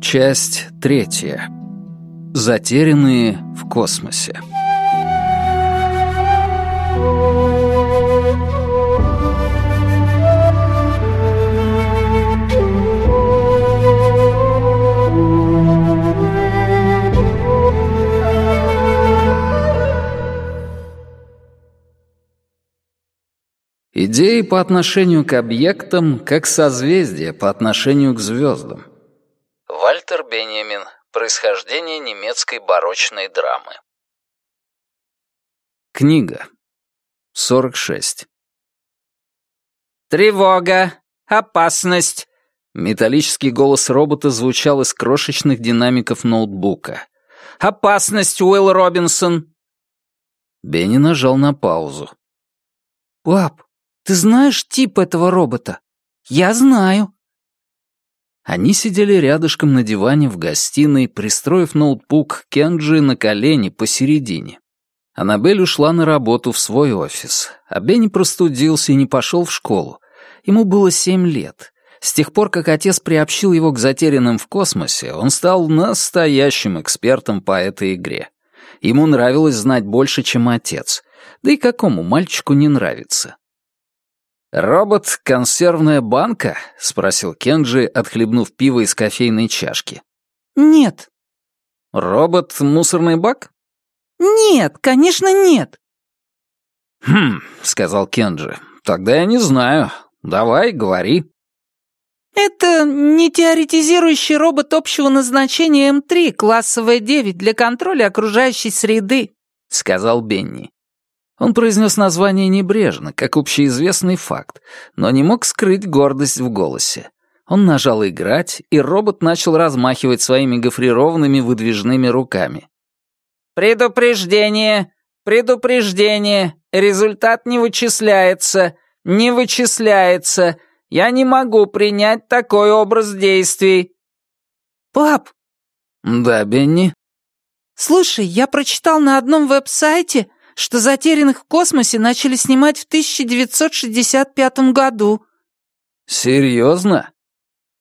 Часть третья. Затерянные в космосе. Идеи по отношению к объектам, как созвездия по отношению к звездам. Вальтер Бенjamin. Происхождение немецкой барочной драмы. Книга. 46. «Тревога! Опасность!» Металлический голос робота звучал из крошечных динамиков ноутбука. «Опасность, Уилл Робинсон!» Бенни нажал на паузу. «Пап, ты знаешь тип этого робота? Я знаю». Они сидели рядышком на диване в гостиной, пристроив ноутбук Кенджи на колени посередине. Аннабель ушла на работу в свой офис, а Бенни простудился и не пошел в школу. Ему было семь лет. С тех пор, как отец приобщил его к затерянным в космосе, он стал настоящим экспертом по этой игре. Ему нравилось знать больше, чем отец. Да и какому мальчику не нравится? «Робот — консервная банка?» — спросил Кенджи, отхлебнув пиво из кофейной чашки. «Нет». «Робот — мусорный бак?» «Нет, конечно, нет». «Хм», — сказал Кенджи, — «тогда я не знаю. Давай, говори». «Это не теоретизирующий робот общего назначения М3, классовая 9 для контроля окружающей среды», — сказал Бенни. Он произнес название небрежно, как общеизвестный факт, но не мог скрыть гордость в голосе. Он нажал «Играть», и робот начал размахивать своими гофрированными выдвижными руками. «Предупреждение! Предупреждение! Результат не вычисляется! Не вычисляется! Я не могу принять такой образ действий!» «Пап!» «Да, Бенни?» «Слушай, я прочитал на одном веб-сайте, что «Затерянных в космосе» начали снимать в 1965 году». «Серьезно?»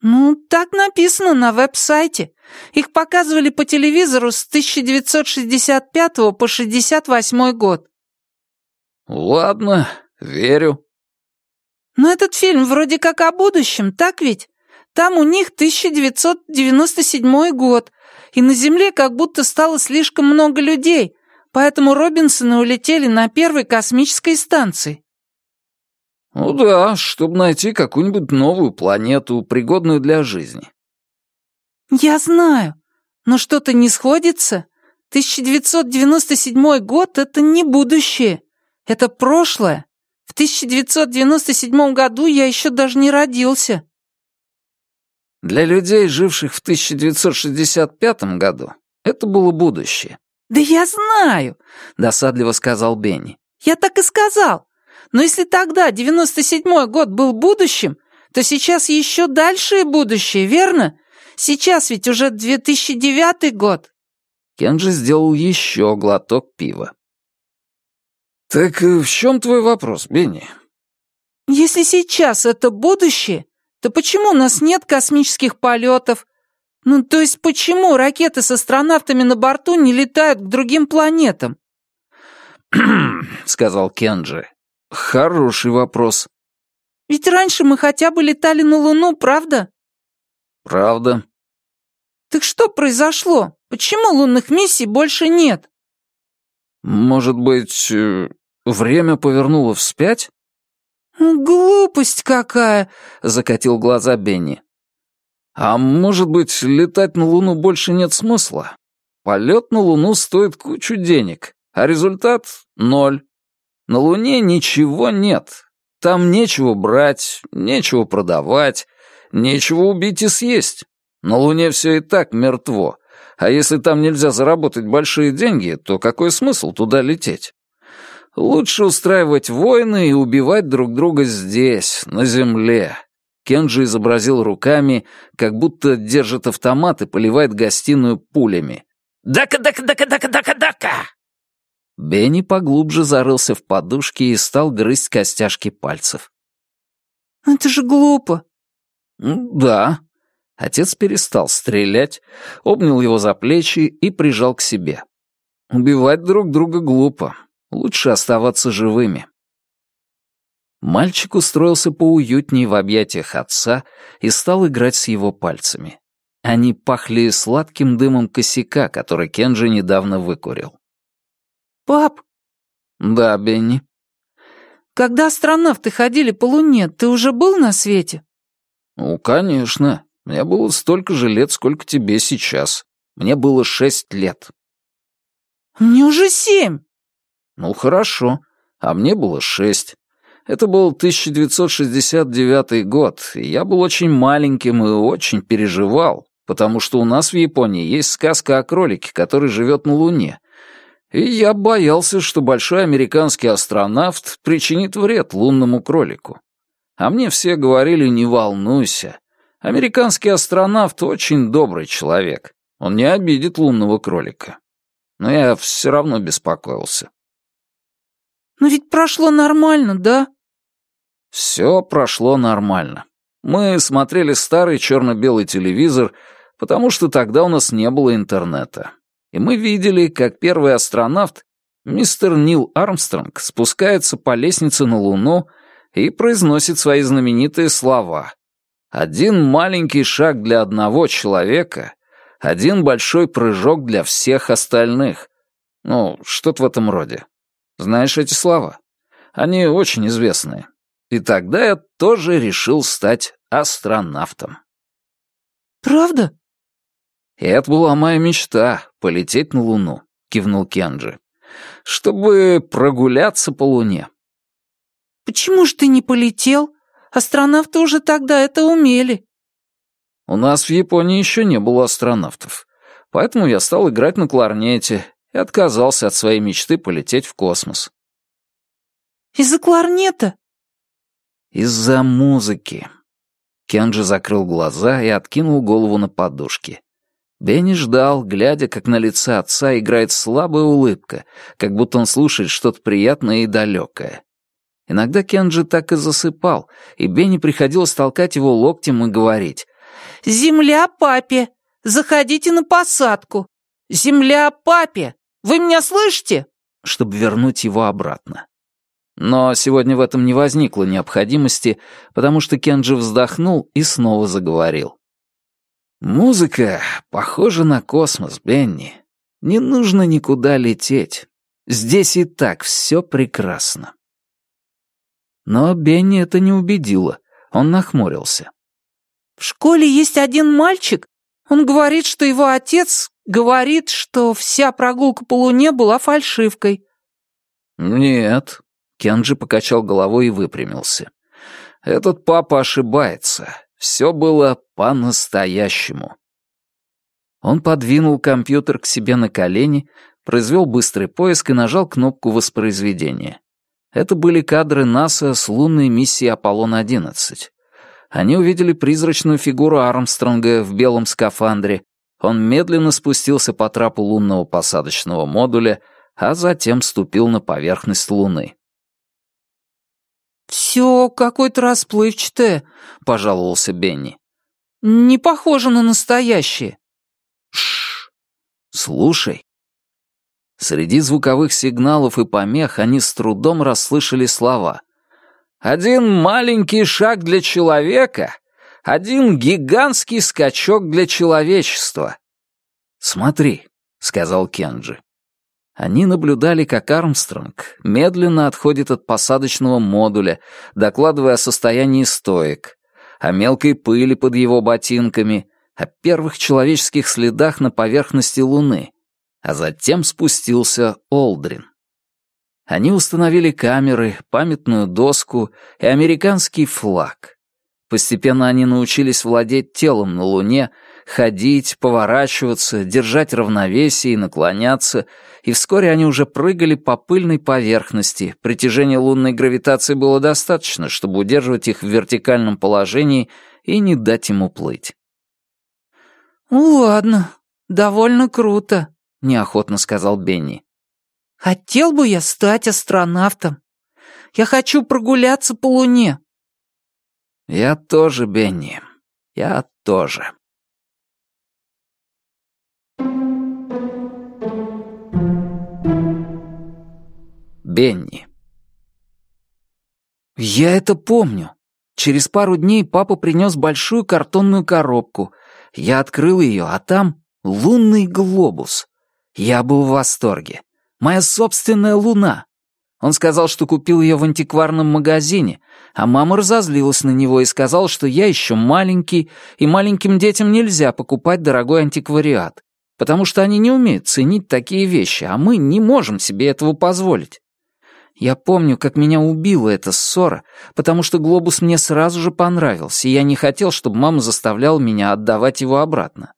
«Ну, так написано на веб-сайте. Их показывали по телевизору с 1965 по 68 год». «Ладно, верю». «Но этот фильм вроде как о будущем, так ведь? Там у них 1997 год, и на Земле как будто стало слишком много людей, поэтому Робинсоны улетели на первой космической станции». «Ну да, чтобы найти какую-нибудь новую планету, пригодную для жизни». «Я знаю, но что-то не сходится. 1997 год — это не будущее, это прошлое. В 1997 году я еще даже не родился». Для людей, живших в 1965 году, это было будущее. «Да я знаю», — досадливо сказал Бенни. «Я так и сказал. Но если тогда, 97-й год, был будущим, то сейчас еще дальше будущее, верно? Сейчас ведь уже 2009 год». Кенджи сделал еще глоток пива. «Так э, в чем твой вопрос, Бенни?» «Если сейчас это будущее, то почему у нас нет космических полетов, ну, то есть почему ракеты с астронавтами на борту не летают к другим планетам? сказал Кенджи. Хороший вопрос. Ведь раньше мы хотя бы летали на Луну, правда? Правда. Так что произошло? Почему лунных миссий больше нет? Может быть, э, время повернуло вспять? «Глупость какая!» — закатил глаза Бенни. А может быть, летать на Луну больше нет смысла? Полет на Луну стоит кучу денег, а результат — ноль. На Луне ничего нет. Там нечего брать, нечего продавать, нечего убить и съесть. На Луне все и так мертво. А если там нельзя заработать большие деньги, то какой смысл туда лететь? Лучше устраивать войны и убивать друг друга здесь, на Земле, Кенджи изобразил руками, как будто держит автомат и поливает гостиную пулями. «Дака-дака-дака-дака-дака-дака!» Бенни поглубже зарылся в подушки и стал грызть костяшки пальцев. «Это же глупо». «Да. Отец перестал стрелять, обнял его за плечи и прижал к себе. Убивать друг друга глупо. Лучше оставаться живыми. Мальчик устроился поуютнее в объятиях отца и стал играть с его пальцами. Они пахли сладким дымом косяка, который Кенджи недавно выкурил. «Пап!» «Да, Бенни?» «Когда астронавты ходили по Луне, ты уже был на свете?» «Ну, конечно. Мне было столько же лет, сколько тебе сейчас. Мне было шесть лет». «Мне уже семь». «Ну, хорошо. А мне было шесть. Это был 1969 год, и я был очень маленьким и очень переживал, потому что у нас в Японии есть сказка о кролике, который живет на Луне. И я боялся, что большой американский астронавт причинит вред лунному кролику. А мне все говорили «не волнуйся». Американский астронавт очень добрый человек. Он не обидит лунного кролика. Но я все равно беспокоился. «Но ведь прошло нормально, да?» Все прошло нормально. Мы смотрели старый черно-белый телевизор, потому что тогда у нас не было интернета. И мы видели, как первый астронавт, мистер Нил Армстронг, спускается по лестнице на Луну и произносит свои знаменитые слова. «Один маленький шаг для одного человека, один большой прыжок для всех остальных». Ну, что-то в этом роде. Знаешь эти слова? Они очень известные. И тогда я тоже решил стать астронавтом. «Правда?» И это была моя мечта — полететь на Луну», — кивнул Кенджи. «Чтобы прогуляться по Луне». «Почему ж ты не полетел? Астронавты уже тогда это умели». «У нас в Японии еще не было астронавтов, поэтому я стал играть на кларнете и отказался от своей мечты полететь в космос». «Из-за кларнета?» Из-за музыки. Кенджи закрыл глаза и откинул голову на подушки. Бенни ждал, глядя, как на лице отца играет слабая улыбка, как будто он слушает что-то приятное и далекое. Иногда Кенджи так и засыпал, и Бенни приходилось толкать его локтем и говорить. «Земля папе! Заходите на посадку! Земля папе! Вы меня слышите?» чтобы вернуть его обратно. Но сегодня в этом не возникло необходимости, потому что Кенджи вздохнул и снова заговорил. «Музыка похожа на космос, Бенни. Не нужно никуда лететь. Здесь и так все прекрасно». Но Бенни это не убедило. Он нахмурился. «В школе есть один мальчик. Он говорит, что его отец говорит, что вся прогулка по Луне была фальшивкой». «Нет, Кенджи покачал головой и выпрямился. «Этот папа ошибается. Все было по-настоящему». Он подвинул компьютер к себе на колени, произвел быстрый поиск и нажал кнопку воспроизведения. Это были кадры НАСА с лунной миссии «Аполлон-11». Они увидели призрачную фигуру Армстронга в белом скафандре. Он медленно спустился по трапу лунного посадочного модуля, а затем ступил на поверхность Луны. «Все какое-то расплывчатое», — пожаловался Бенни. «Не похоже на настоящее». Шш. Слушай. Среди звуковых сигналов и помех они с трудом расслышали слова. «Один маленький шаг для человека, один гигантский скачок для человечества». «Смотри», — сказал Кенджи. Они наблюдали, как Армстронг медленно отходит от посадочного модуля, докладывая о состоянии стоек, о мелкой пыли под его ботинками, о первых человеческих следах на поверхности Луны, а затем спустился Олдрин. Они установили камеры, памятную доску и американский флаг. Постепенно они научились владеть телом на Луне, ходить, поворачиваться, держать равновесие и наклоняться, и вскоре они уже прыгали по пыльной поверхности. Притяжения лунной гравитации было достаточно, чтобы удерживать их в вертикальном положении и не дать им уплыть. «Ладно, довольно круто», — неохотно сказал Бенни. «Хотел бы я стать астронавтом. Я хочу прогуляться по Луне». «Я тоже, Бенни, я тоже». Бенни. Я это помню. Через пару дней папа принес большую картонную коробку. Я открыл ее, а там лунный глобус. Я был в восторге. Моя собственная луна. Он сказал, что купил ее в антикварном магазине, а мама разозлилась на него и сказала, что я еще маленький, и маленьким детям нельзя покупать дорогой антиквариат, потому что они не умеют ценить такие вещи, а мы не можем себе этого позволить. Я помню, как меня убила эта ссора, потому что глобус мне сразу же понравился, и я не хотел, чтобы мама заставляла меня отдавать его обратно.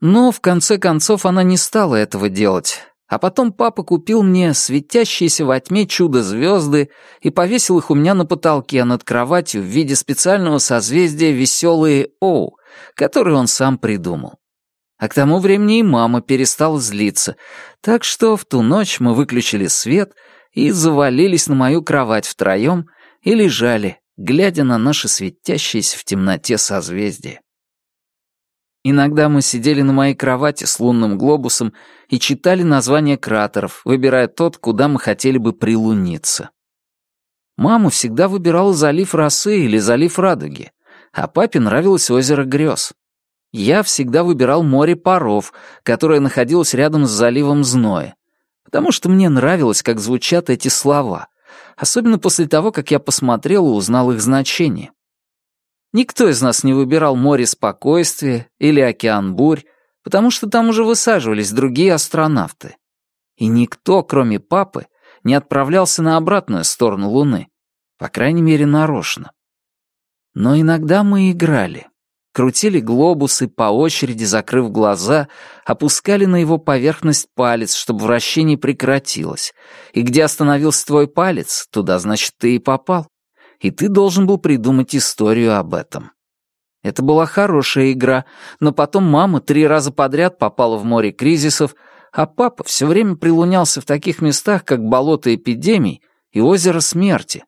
Но, в конце концов, она не стала этого делать, а потом папа купил мне светящиеся во тьме чудо-звезды и повесил их у меня на потолке над кроватью в виде специального созвездия «Веселые Оу», который он сам придумал. А к тому времени и мама перестала злиться, так что в ту ночь мы выключили свет и завалились на мою кровать втроем и лежали, глядя на наши светящиеся в темноте созвездия. Иногда мы сидели на моей кровати с лунным глобусом и читали названия кратеров, выбирая тот, куда мы хотели бы прилуниться. Маму всегда выбирала залив росы или залив радуги, а папе нравилось озеро грез. Я всегда выбирал море паров, которое находилось рядом с заливом зноя, потому что мне нравилось, как звучат эти слова, особенно после того, как я посмотрел и узнал их значение. Никто из нас не выбирал море спокойствия или океан бурь, потому что там уже высаживались другие астронавты. И никто, кроме папы, не отправлялся на обратную сторону Луны, по крайней мере, нарочно. Но иногда мы играли. Крутили глобусы, по очереди закрыв глаза, опускали на его поверхность палец, чтобы вращение прекратилось. И где остановился твой палец, туда, значит, ты и попал и ты должен был придумать историю об этом. Это была хорошая игра, но потом мама три раза подряд попала в море кризисов, а папа все время прилунялся в таких местах, как болото эпидемий и озеро смерти.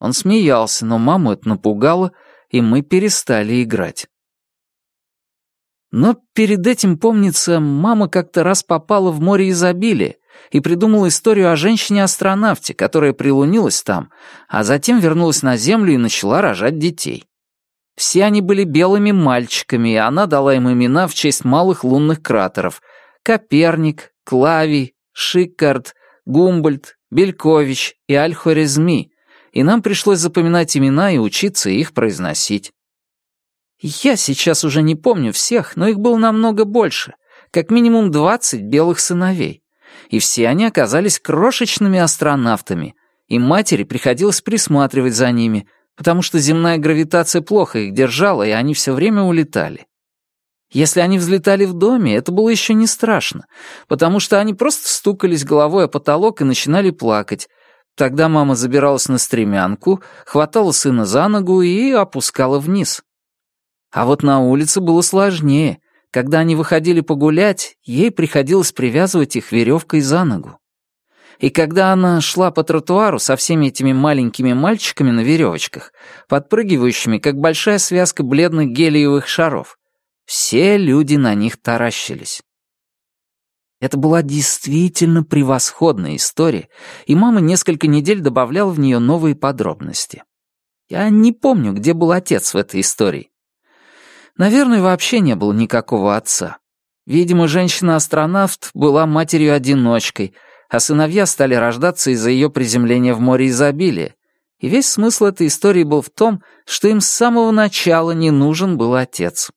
Он смеялся, но маму это напугало, и мы перестали играть. Но перед этим, помнится, мама как-то раз попала в море изобилия, и придумал историю о женщине-астронавте, которая прилунилась там, а затем вернулась на Землю и начала рожать детей. Все они были белыми мальчиками, и она дала им имена в честь малых лунных кратеров — Коперник, Клавий, Шиккард, Гумбольд, Белькович и Альхорезми, и нам пришлось запоминать имена и учиться их произносить. Я сейчас уже не помню всех, но их было намного больше, как минимум двадцать белых сыновей и все они оказались крошечными астронавтами, и матери приходилось присматривать за ними, потому что земная гравитация плохо их держала, и они все время улетали. Если они взлетали в доме, это было еще не страшно, потому что они просто стукались головой о потолок и начинали плакать. Тогда мама забиралась на стремянку, хватала сына за ногу и опускала вниз. А вот на улице было сложнее, когда они выходили погулять, ей приходилось привязывать их веревкой за ногу. И когда она шла по тротуару со всеми этими маленькими мальчиками на веревочках, подпрыгивающими, как большая связка бледных гелиевых шаров, все люди на них таращились. Это была действительно превосходная история, и мама несколько недель добавляла в нее новые подробности. Я не помню, где был отец в этой истории. Наверное, вообще не было никакого отца. Видимо, женщина-астронавт была матерью-одиночкой, а сыновья стали рождаться из-за ее приземления в море изобилия. И весь смысл этой истории был в том, что им с самого начала не нужен был отец.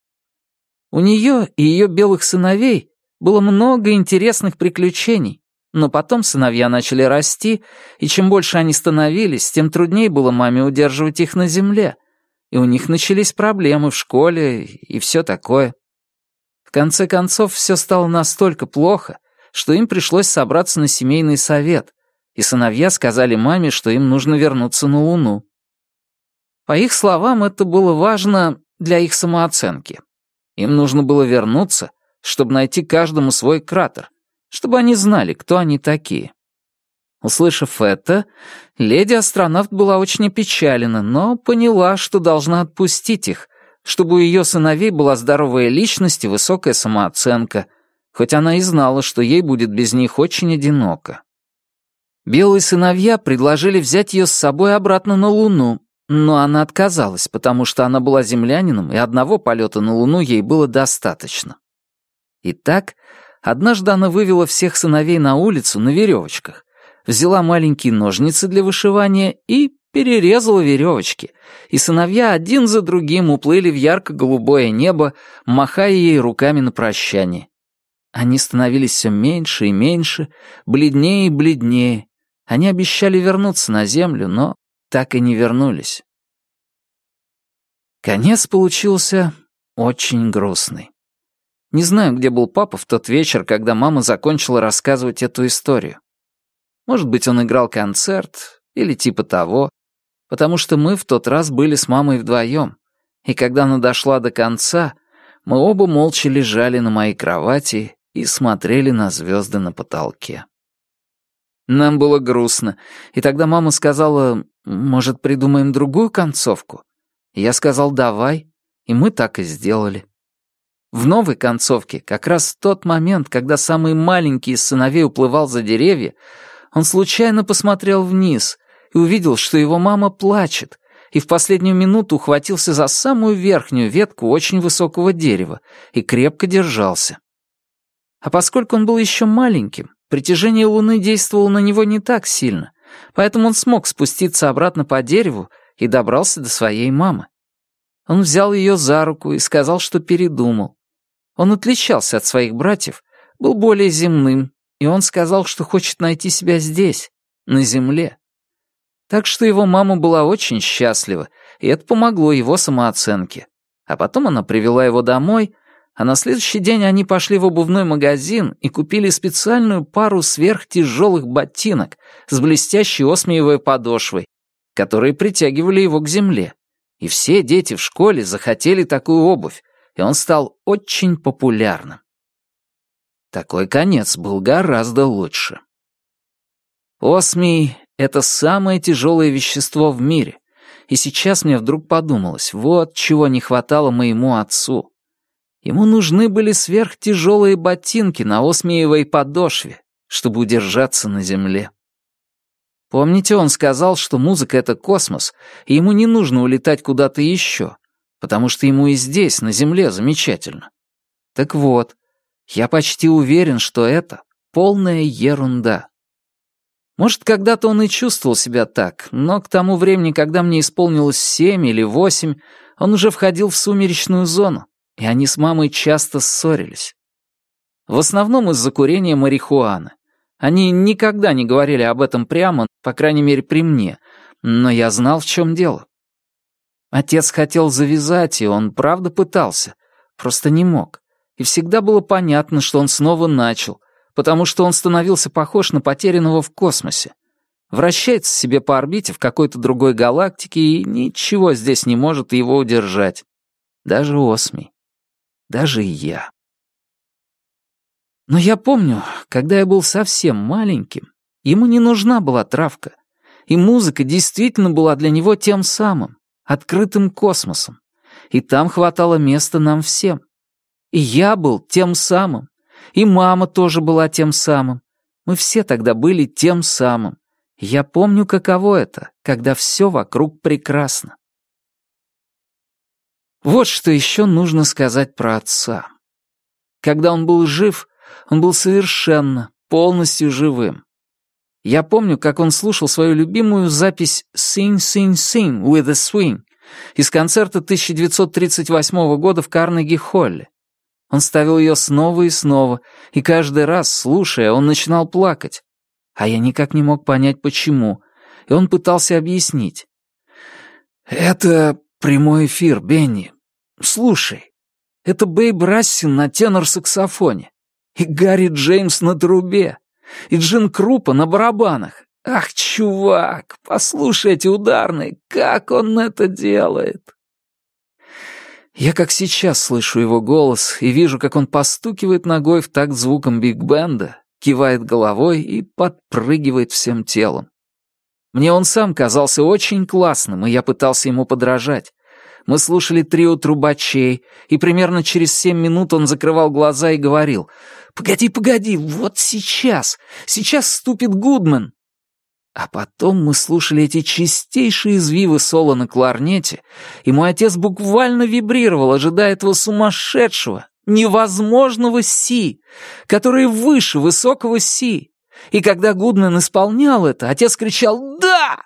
У нее и ее белых сыновей было много интересных приключений, но потом сыновья начали расти, и чем больше они становились, тем труднее было маме удерживать их на земле и у них начались проблемы в школе и все такое. В конце концов, все стало настолько плохо, что им пришлось собраться на семейный совет, и сыновья сказали маме, что им нужно вернуться на Луну. По их словам, это было важно для их самооценки. Им нужно было вернуться, чтобы найти каждому свой кратер, чтобы они знали, кто они такие. Услышав это, леди-астронавт была очень опечалена, но поняла, что должна отпустить их, чтобы у ее сыновей была здоровая личность и высокая самооценка, хоть она и знала, что ей будет без них очень одиноко. Белые сыновья предложили взять ее с собой обратно на Луну, но она отказалась, потому что она была землянином, и одного полета на Луну ей было достаточно. Итак, однажды она вывела всех сыновей на улицу на веревочках, взяла маленькие ножницы для вышивания и перерезала веревочки, и сыновья один за другим уплыли в ярко-голубое небо, махая ей руками на прощание. Они становились все меньше и меньше, бледнее и бледнее. Они обещали вернуться на землю, но так и не вернулись. Конец получился очень грустный. Не знаю, где был папа в тот вечер, когда мама закончила рассказывать эту историю. Может быть, он играл концерт или типа того, потому что мы в тот раз были с мамой вдвоем, и когда она дошла до конца, мы оба молча лежали на моей кровати и смотрели на звезды на потолке. Нам было грустно, и тогда мама сказала, может, придумаем другую концовку? Я сказал, давай, и мы так и сделали. В новой концовке, как раз в тот момент, когда самый маленький из сыновей уплывал за деревья, он случайно посмотрел вниз и увидел, что его мама плачет, и в последнюю минуту ухватился за самую верхнюю ветку очень высокого дерева и крепко держался. А поскольку он был еще маленьким, притяжение Луны действовало на него не так сильно, поэтому он смог спуститься обратно по дереву и добрался до своей мамы. Он взял ее за руку и сказал, что передумал. Он отличался от своих братьев, был более земным, и он сказал, что хочет найти себя здесь, на земле. Так что его мама была очень счастлива, и это помогло его самооценке. А потом она привела его домой, а на следующий день они пошли в обувной магазин и купили специальную пару сверхтяжелых ботинок с блестящей осмиевой подошвой, которые притягивали его к земле. И все дети в школе захотели такую обувь, и он стал очень популярным. Такой конец был гораздо лучше. Осмий — это самое тяжелое вещество в мире, и сейчас мне вдруг подумалось, вот чего не хватало моему отцу. Ему нужны были сверхтяжелые ботинки на осмиевой подошве, чтобы удержаться на земле. Помните, он сказал, что музыка — это космос, и ему не нужно улетать куда-то еще, потому что ему и здесь, на Земле, замечательно. Так вот, я почти уверен, что это полная ерунда. Может, когда-то он и чувствовал себя так, но к тому времени, когда мне исполнилось семь или восемь, он уже входил в сумеречную зону, и они с мамой часто ссорились. В основном из-за курения марихуаны. Они никогда не говорили об этом прямо, по крайней мере, при мне, но я знал, в чем дело. Отец хотел завязать, и он правда пытался, просто не мог. И всегда было понятно, что он снова начал, потому что он становился похож на потерянного в космосе. Вращается себе по орбите в какой-то другой галактике, и ничего здесь не может его удержать. Даже Осмий. Даже я. Но я помню, когда я был совсем маленьким, ему не нужна была травка, и музыка действительно была для него тем самым, открытым космосом, и там хватало места нам всем. И я был тем самым, и мама тоже была тем самым. Мы все тогда были тем самым. Я помню, каково это, когда все вокруг прекрасно. Вот что еще нужно сказать про отца. Когда он был жив, он был совершенно, полностью живым. Я помню, как он слушал свою любимую запись «Sing, sing, sing with a swing» из концерта 1938 года в Карнеги-Холле. Он ставил ее снова и снова, и каждый раз, слушая, он начинал плакать. А я никак не мог понять, почему, и он пытался объяснить. «Это прямой эфир, Бенни. Слушай, это Бейб Рассин на тенор-саксофоне и Гарри Джеймс на трубе, и Джин Крупа на барабанах. Ах, чувак, послушай эти ударные, как он это делает!» Я как сейчас слышу его голос и вижу, как он постукивает ногой в такт звуком биг-бенда, кивает головой и подпрыгивает всем телом. Мне он сам казался очень классным, и я пытался ему подражать. Мы слушали трио трубачей, и примерно через семь минут он закрывал глаза и говорил «Погоди, погоди, вот сейчас, сейчас ступит Гудман». А потом мы слушали эти чистейшие извивы соло на кларнете, и мой отец буквально вибрировал, ожидая этого сумасшедшего, невозможного си, который выше высокого си. И когда Гудман исполнял это, отец кричал «Да!»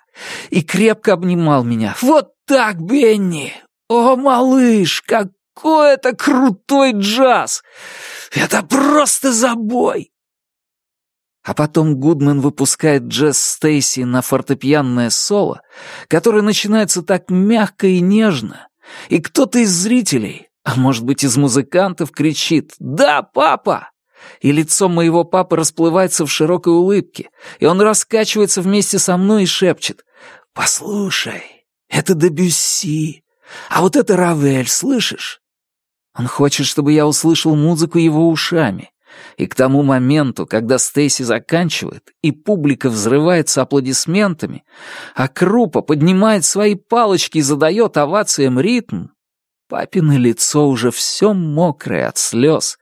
и крепко обнимал меня. «Вот так, Бенни! О, малыш, какой это крутой джаз! Это просто забой!» А потом Гудман выпускает джаз Стейси на фортепианное соло, которое начинается так мягко и нежно, и кто-то из зрителей, а может быть из музыкантов, кричит «Да, папа!» И лицо моего папы расплывается в широкой улыбке, и он раскачивается вместе со мной и шепчет «Послушай, это Дебюсси, а вот это Равель, слышишь?» Он хочет, чтобы я услышал музыку его ушами, и к тому моменту, когда Стейси заканчивает, и публика взрывается аплодисментами, а Крупа поднимает свои палочки и задает овациям ритм, папино лицо уже все мокрое от слез,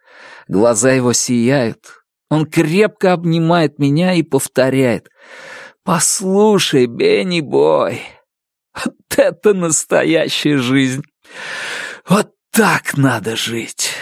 глаза его сияют. Он крепко обнимает меня и повторяет «Послушай, Бенни Бой, вот это настоящая жизнь! Вот так надо жить!»